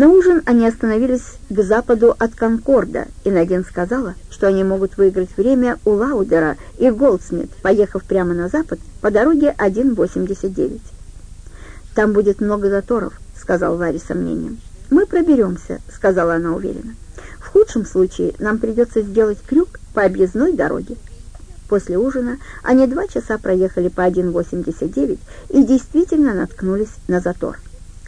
На ужин они остановились к западу от Конкорда, и Надин сказала, что они могут выиграть время у Лаудера и Голдсмит, поехав прямо на запад по дороге 1.89. «Там будет много заторов», — сказал Ларри с сомнением. «Мы проберемся», — сказала она уверенно. «В худшем случае нам придется сделать крюк по объездной дороге». После ужина они два часа проехали по 1.89 и действительно наткнулись на затор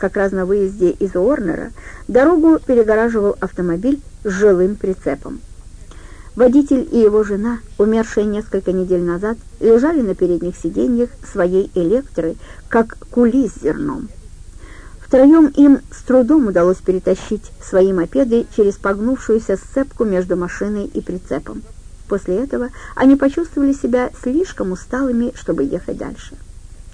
как раз на выезде из Уорнера, дорогу перегораживал автомобиль с жилым прицепом. Водитель и его жена, умершие несколько недель назад, лежали на передних сиденьях своей электры, как кули с зерном. Втроем им с трудом удалось перетащить свои мопеды через погнувшуюся сцепку между машиной и прицепом. После этого они почувствовали себя слишком усталыми, чтобы ехать дальше.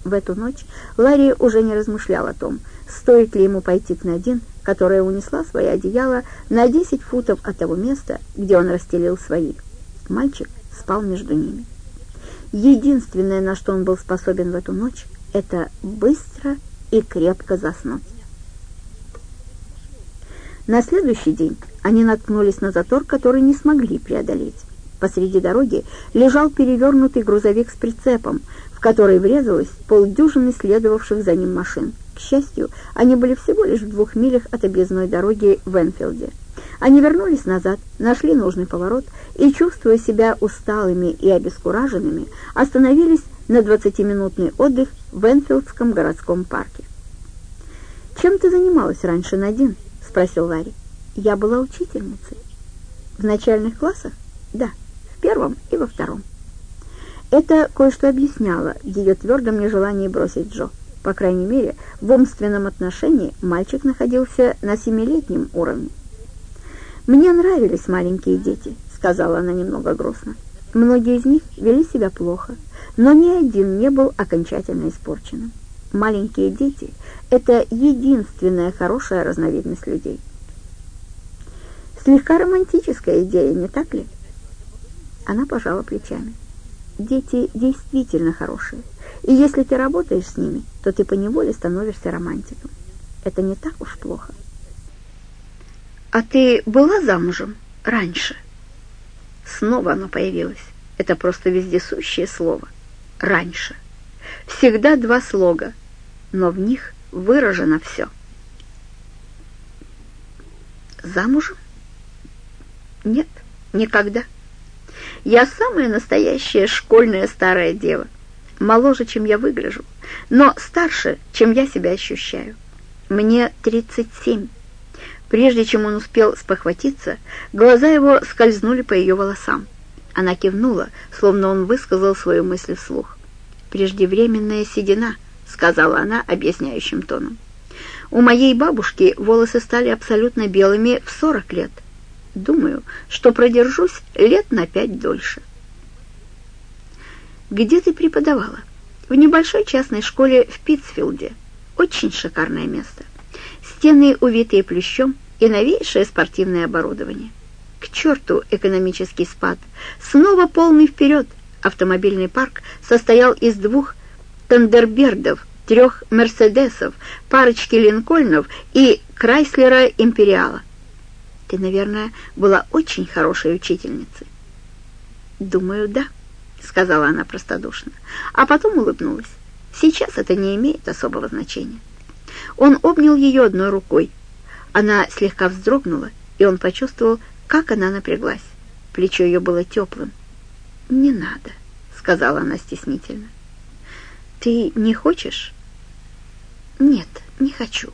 В эту ночь Ларри уже не размышлял о том, стоит ли ему пойти к Надин, которая унесла свои одеяла на 10 футов от того места, где он расстелил свои. Мальчик спал между ними. Единственное, на что он был способен в эту ночь, это быстро и крепко заснуть. На следующий день они наткнулись на затор, который не смогли преодолеть. Посреди дороги лежал перевернутый грузовик с прицепом, в который врезалось полдюжины следовавших за ним машин. К счастью, они были всего лишь в двух милях от объездной дороги в Энфилде. Они вернулись назад, нашли нужный поворот и, чувствуя себя усталыми и обескураженными, остановились на 20-минутный отдых в Энфилдском городском парке. «Чем ты занималась раньше, Надин?» — спросил Ларри. «Я была учительницей». «В начальных классах?» «Да, первом и во втором». Это кое-что объясняло ее твердом нежелании бросить Джо. По крайней мере, в умственном отношении мальчик находился на семилетнем уровне. «Мне нравились маленькие дети», — сказала она немного грустно. «Многие из них вели себя плохо, но ни один не был окончательно испорченным. Маленькие дети — это единственная хорошая разновидность людей». «Слегка романтическая идея, не так ли?» Она пожала плечами. «Дети действительно хорошие». И если ты работаешь с ними, то ты поневоле становишься романтиком. Это не так уж плохо. А ты была замужем раньше? Снова оно появилось. Это просто вездесущее слово. Раньше. Всегда два слога, но в них выражено все. Замужем? Нет, никогда. Я самая настоящая школьная старая дева моложе, чем я выгляжу, но старше, чем я себя ощущаю. Мне 37. Прежде чем он успел спохватиться, глаза его скользнули по ее волосам. Она кивнула, словно он высказал свою мысль вслух. «Преждевременная седина», — сказала она объясняющим тоном. «У моей бабушки волосы стали абсолютно белыми в 40 лет. Думаю, что продержусь лет на пять дольше». «Где ты преподавала?» «В небольшой частной школе в Питтсфилде. Очень шикарное место. Стены, увитые плющом, и новейшее спортивное оборудование. К черту экономический спад. Снова полный вперед. Автомобильный парк состоял из двух Тандербердов, трех Мерседесов, парочки Линкольнов и Крайслера Империала. Ты, наверное, была очень хорошей учительницей. Думаю, да. — сказала она простодушно, а потом улыбнулась. «Сейчас это не имеет особого значения». Он обнял ее одной рукой. Она слегка вздрогнула, и он почувствовал, как она напряглась. Плечо ее было теплым. «Не надо», — сказала она стеснительно. «Ты не хочешь?» «Нет, не хочу».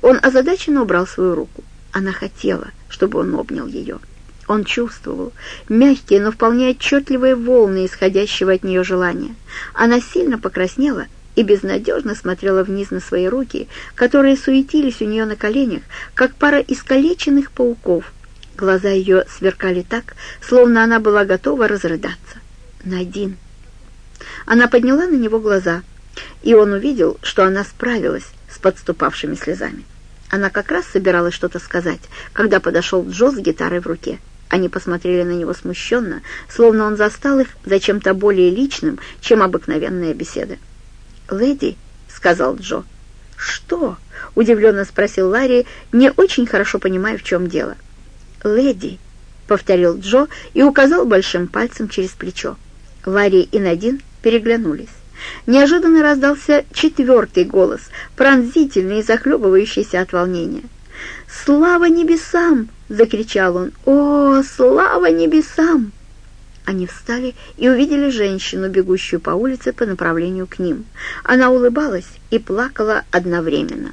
Он озадаченно убрал свою руку. Она хотела, чтобы он обнял ее. Он чувствовал мягкие, но вполне отчетливые волны исходящего от нее желания. Она сильно покраснела и безнадежно смотрела вниз на свои руки, которые суетились у нее на коленях, как пара искалеченных пауков. Глаза ее сверкали так, словно она была готова разрыдаться. Надин. Она подняла на него глаза, и он увидел, что она справилась с подступавшими слезами. Она как раз собиралась что-то сказать, когда подошел Джо с гитарой в руке. Они посмотрели на него смущенно, словно он застал их за чем-то более личным, чем обыкновенная беседа. «Леди», — сказал Джо, «Что?» — удивленно спросил Ларри, не очень хорошо понимая, в чем дело. «Леди», — повторил Джо и указал большим пальцем через плечо. Ларри и Надин переглянулись. Неожиданно раздался четвертый голос, пронзительный и захлебывающийся от волнения. «Слава небесам!» — закричал он. «О, слава небесам!» Они встали и увидели женщину, бегущую по улице по направлению к ним. Она улыбалась и плакала одновременно.